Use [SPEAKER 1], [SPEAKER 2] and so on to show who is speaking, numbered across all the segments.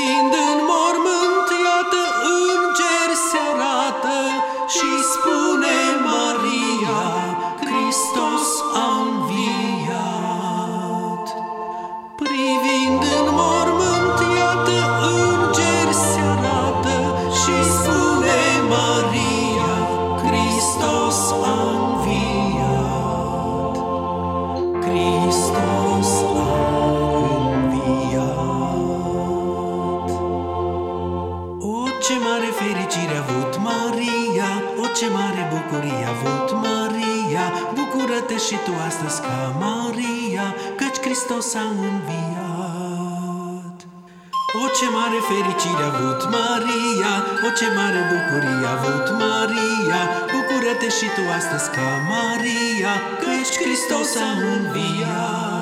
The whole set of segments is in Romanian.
[SPEAKER 1] in the Ce mare bucurie a avut Maria, bucură-te și tu astăzi ca Maria, căci Hristos a înviat. O, ce mare fericire a avut Maria, o, ce mare bucurie a avut Maria, bucură-te și tu astăzi ca Maria, căci Hristos a înviat.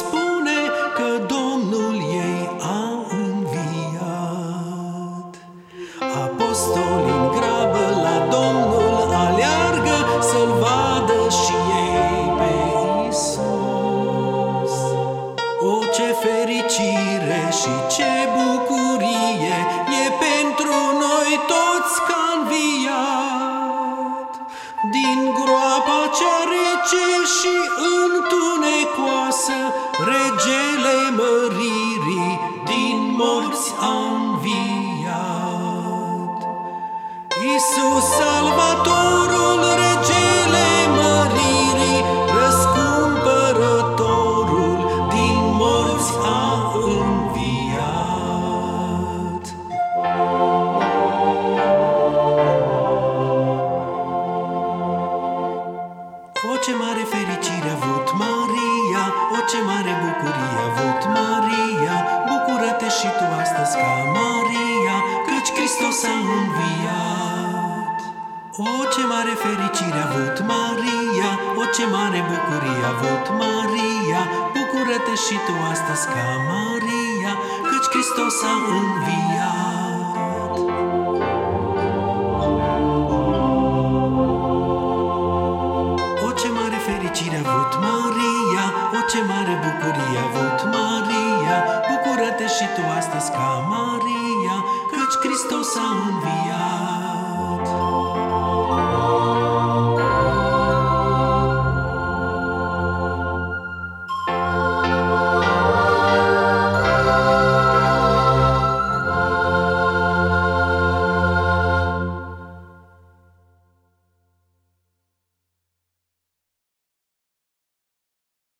[SPEAKER 1] Spune că Domnul ei a înviat. Apostolii în grabă la Domnul aleargă să-L vadă și ei pe Isus. O, ce fericire și ce bucurie e pentru noi toți că a înviat. Din groapa cea rece și întunecoasă, regele măririi din morți a înviat. Iisus Salvatorul, o, ce mare bucurie a avut Maria, Bucură-te și tu astăzi ca Maria, căci Hristos a înviat. O, ce mare fericire a avut Maria, o, ce mare bucurie a avut Maria, Bucură-te și tu astăzi ca Maria, căci Hristos a înviat. Ce mare bucurie a avut Maria, Bucură-te și tu astăzi ca Maria, căci Hristos a înviat.